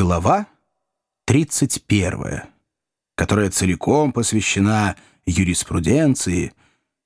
Глава 31, которая целиком посвящена юриспруденции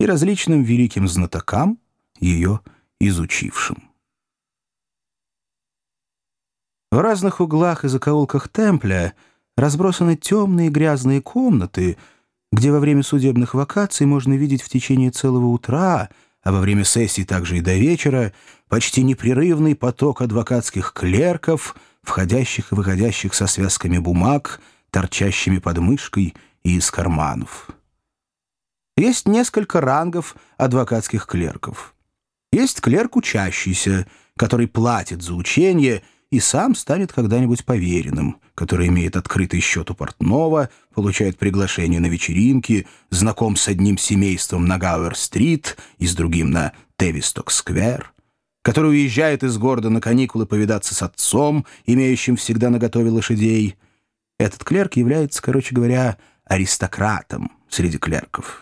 и различным великим знатокам, ее изучившим. В разных углах и закоулках Темпля разбросаны темные грязные комнаты, где во время судебных вакаций можно видеть в течение целого утра, а во время сессий также и до вечера, почти непрерывный поток адвокатских клерков — входящих и выходящих со связками бумаг, торчащими под мышкой и из карманов. Есть несколько рангов адвокатских клерков. Есть клерк учащийся, который платит за учение и сам станет когда-нибудь поверенным, который имеет открытый счет у портного, получает приглашение на вечеринки, знаком с одним семейством на Гауэр-стрит и с другим на Тевисток-сквер — который уезжает из города на каникулы повидаться с отцом, имеющим всегда наготове лошадей. Этот клерк является, короче говоря, аристократом среди клерков.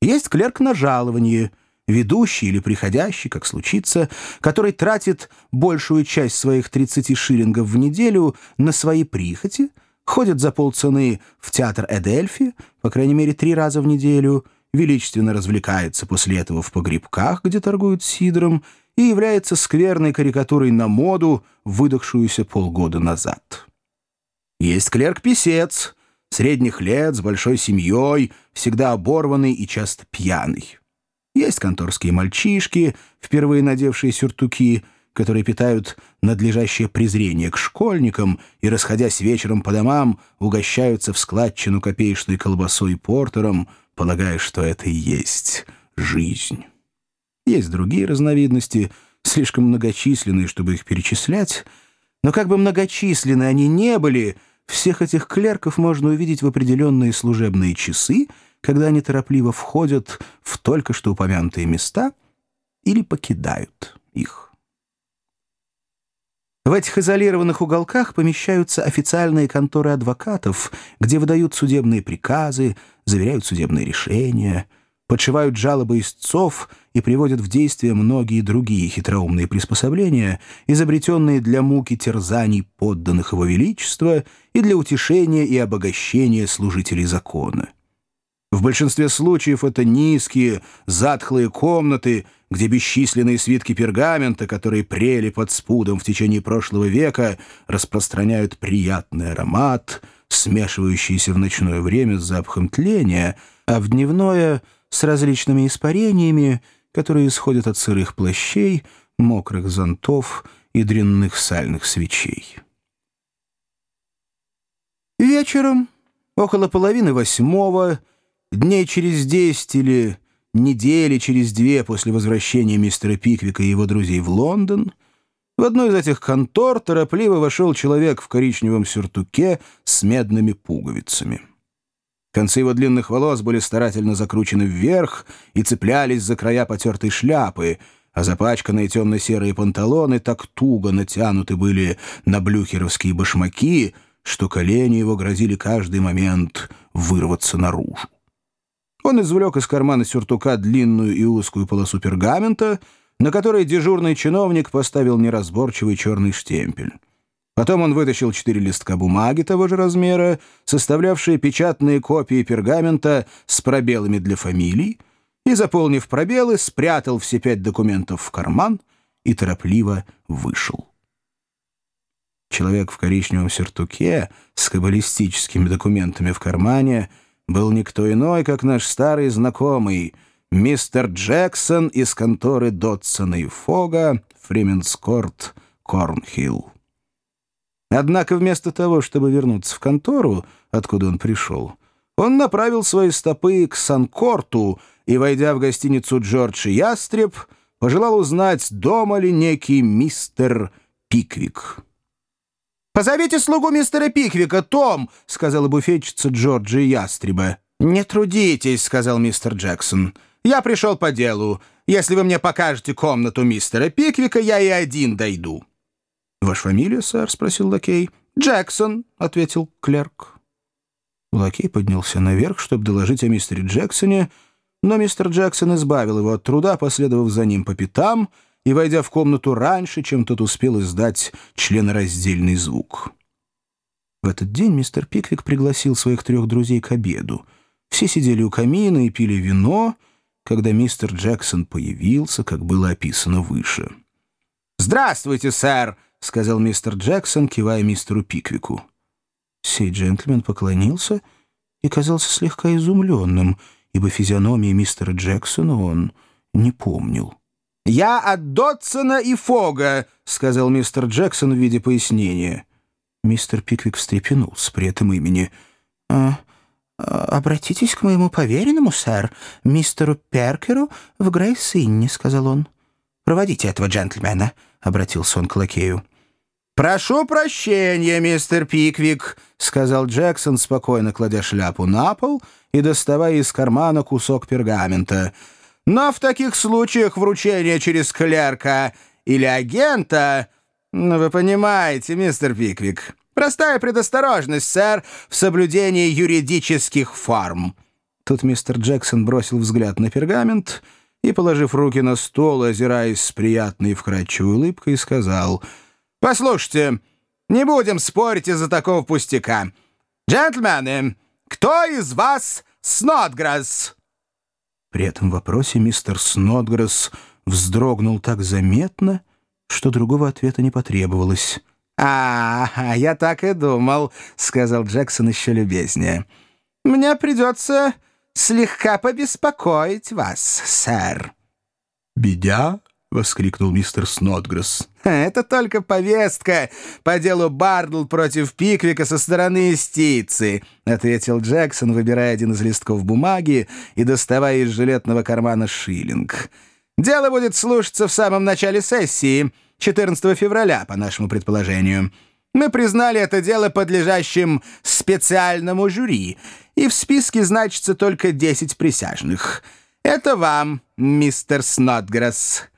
Есть клерк на жалование, ведущий или приходящий, как случится, который тратит большую часть своих 30 шиллингов в неделю на свои прихоти, ходит за полцены в театр Эдельфи, по крайней мере, три раза в неделю, величественно развлекается после этого в погребках, где торгуют сидром, и является скверной карикатурой на моду, выдохшуюся полгода назад. Есть клерк-писец, средних лет, с большой семьей, всегда оборванный и часто пьяный. Есть конторские мальчишки, впервые надевшие сюртуки, которые питают надлежащее презрение к школьникам и, расходясь вечером по домам, угощаются в складчину копеечной колбасой и портером, полагая, что это и есть жизнь. Есть другие разновидности, слишком многочисленные, чтобы их перечислять, но как бы многочисленны они не были, всех этих клерков можно увидеть в определенные служебные часы, когда они торопливо входят в только что упомянутые места или покидают их. В этих изолированных уголках помещаются официальные конторы адвокатов, где выдают судебные приказы, заверяют судебные решения — подшивают жалобы истцов и приводят в действие многие другие хитроумные приспособления, изобретенные для муки терзаний подданных его величества и для утешения и обогащения служителей закона. В большинстве случаев это низкие, затхлые комнаты, где бесчисленные свитки пергамента, которые прели под спудом в течение прошлого века, распространяют приятный аромат, смешивающийся в ночное время с запахом тления, а в дневное — с различными испарениями, которые исходят от сырых плащей, мокрых зонтов и дрянных сальных свечей. Вечером, около половины восьмого, дней через десять или недели через две после возвращения мистера Пиквика и его друзей в Лондон, в одну из этих контор торопливо вошел человек в коричневом сюртуке с медными пуговицами. Концы его длинных волос были старательно закручены вверх и цеплялись за края потертой шляпы, а запачканные темно-серые панталоны так туго натянуты были на блюхеровские башмаки, что колени его грозили каждый момент вырваться наружу. Он извлек из кармана сюртука длинную и узкую полосу пергамента, на которой дежурный чиновник поставил неразборчивый черный штемпель. Потом он вытащил четыре листка бумаги того же размера, составлявшие печатные копии пергамента с пробелами для фамилий, и, заполнив пробелы, спрятал все пять документов в карман и торопливо вышел. Человек в коричневом сюртуке с каббалистическими документами в кармане был никто иной, как наш старый знакомый, мистер Джексон из конторы Дотсона и Фога, Фрименскорт, Корнхилл. Однако вместо того, чтобы вернуться в контору, откуда он пришел, он направил свои стопы к Санкорту и, войдя в гостиницу Джордж Ястреб, пожелал узнать, дома ли некий мистер Пиквик. «Позовите слугу мистера Пиквика, Том!» — сказала буфетчица Джорджа Ястреба. «Не трудитесь», — сказал мистер Джексон. «Я пришел по делу. Если вы мне покажете комнату мистера Пиквика, я и один дойду». «Ваша фамилия, сэр?» — спросил лакей. «Джексон», — ответил клерк. Лакей поднялся наверх, чтобы доложить о мистере Джексоне, но мистер Джексон избавил его от труда, последовав за ним по пятам, и войдя в комнату раньше, чем тот успел издать членораздельный звук. В этот день мистер Пиквик пригласил своих трех друзей к обеду. Все сидели у камина и пили вино, когда мистер Джексон появился, как было описано выше. «Здравствуйте, сэр!» — сказал мистер Джексон, кивая мистеру Пиквику. Сей джентльмен поклонился и казался слегка изумленным, ибо физиономии мистера Джексона он не помнил. «Я от Дотсона и Фога», — сказал мистер Джексон в виде пояснения. Мистер Пиквик встрепенулся при этом имени. «А, а, «Обратитесь к моему поверенному, сэр, мистеру Перкеру в Грейс-Инне», — сказал он. «Проводите этого джентльмена», — обратился он к лакею. «Прошу прощения, мистер Пиквик», — сказал Джексон, спокойно кладя шляпу на пол и доставая из кармана кусок пергамента. «Но в таких случаях вручение через клерка или агента...» «Ну, вы понимаете, мистер Пиквик, простая предосторожность, сэр, в соблюдении юридических форм». Тут мистер Джексон бросил взгляд на пергамент и, положив руки на стол, озираясь с приятной вкрадчивой улыбкой, сказал... «Послушайте, не будем спорить из-за такого пустяка. Джентльмены, кто из вас Снотгресс?» При этом вопросе мистер Снотгресс вздрогнул так заметно, что другого ответа не потребовалось. «А, я так и думал», — сказал Джексон еще любезнее. «Мне придется слегка побеспокоить вас, сэр». «Бедя?» — воскликнул мистер Снотгресс. «Это только повестка по делу Бардл против Пиквика со стороны истицы», — ответил Джексон, выбирая один из листков бумаги и доставая из жилетного кармана шиллинг. «Дело будет слушаться в самом начале сессии, 14 февраля, по нашему предположению. Мы признали это дело подлежащим специальному жюри, и в списке значится только 10 присяжных. Это вам, мистер Снотгресс».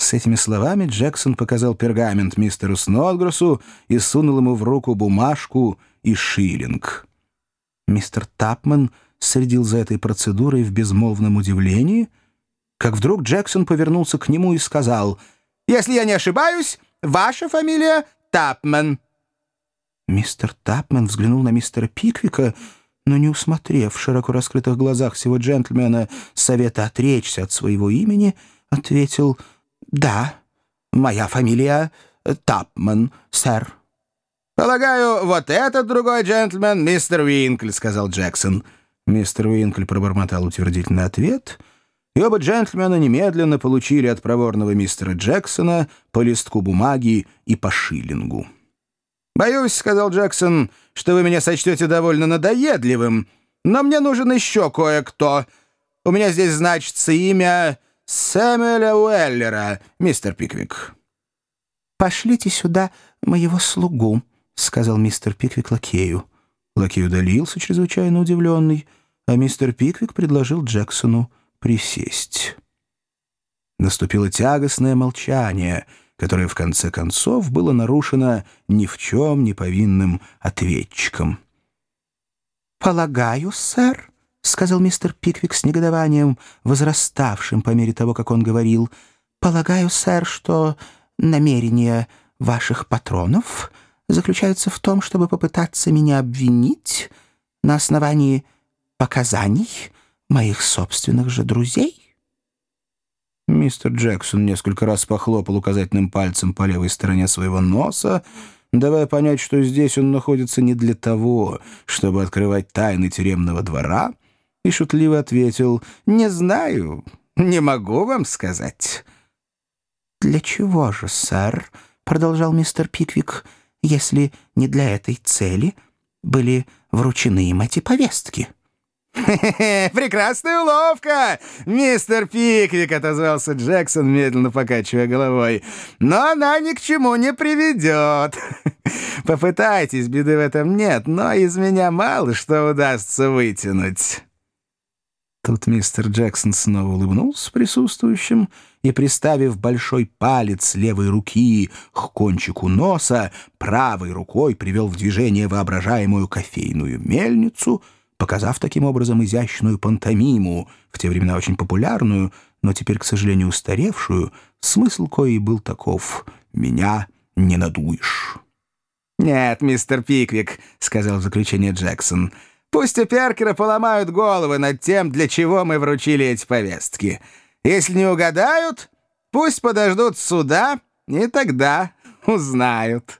С этими словами Джексон показал пергамент мистеру Снодгрссу и сунул ему в руку бумажку и шиллинг. Мистер Тапман следил за этой процедурой в безмолвном удивлении, как вдруг Джексон повернулся к нему и сказал, «Если я не ошибаюсь, ваша фамилия Тапман». Мистер Тапман взглянул на мистера Пиквика, но не усмотрев в широко раскрытых глазах всего джентльмена совета отречься от своего имени, ответил. «Да, моя фамилия Тапман, сэр». «Полагаю, вот этот другой джентльмен — мистер Уинкль», — сказал Джексон. Мистер Уинкль пробормотал утвердительный ответ, и оба джентльмена немедленно получили от проворного мистера Джексона по листку бумаги и по шиллингу. «Боюсь», — сказал Джексон, — «что вы меня сочтете довольно надоедливым, но мне нужен еще кое-кто. У меня здесь значится имя...» Сэмюэля Уэллера, мистер Пиквик». «Пошлите сюда моего слугу», — сказал мистер Пиквик лакею. Лакей удалился, чрезвычайно удивленный, а мистер Пиквик предложил Джексону присесть. Наступило тягостное молчание, которое в конце концов было нарушено ни в чем не повинным ответчиком. «Полагаю, сэр», — сказал мистер Пиквик с негодованием, возраставшим по мере того, как он говорил. «Полагаю, сэр, что намерения ваших патронов заключаются в том, чтобы попытаться меня обвинить на основании показаний моих собственных же друзей?» Мистер Джексон несколько раз похлопал указательным пальцем по левой стороне своего носа, давая понять, что здесь он находится не для того, чтобы открывать тайны тюремного двора, и шутливо ответил «Не знаю, не могу вам сказать». «Для чего же, сэр?» — продолжал мистер Пиквик, «если не для этой цели были вручены им эти повестки?» «Хе-хе-хе, прекрасная уловка, мистер Пиквик!» — отозвался Джексон, медленно покачивая головой. «Но она ни к чему не приведет. Попытайтесь, беды в этом нет, но из меня мало что удастся вытянуть». Тут мистер Джексон снова улыбнулся присутствующим и, приставив большой палец левой руки к кончику носа, правой рукой привел в движение воображаемую кофейную мельницу, показав таким образом изящную пантомиму, в те времена очень популярную, но теперь, к сожалению, устаревшую, смысл коей был таков «меня не надуешь». «Нет, мистер Пиквик», — сказал в заключение Джексон, — «пусть у Перкера поломают головы над тем, для чего мы вручили эти повестки. Если не угадают, пусть подождут суда, и тогда узнают».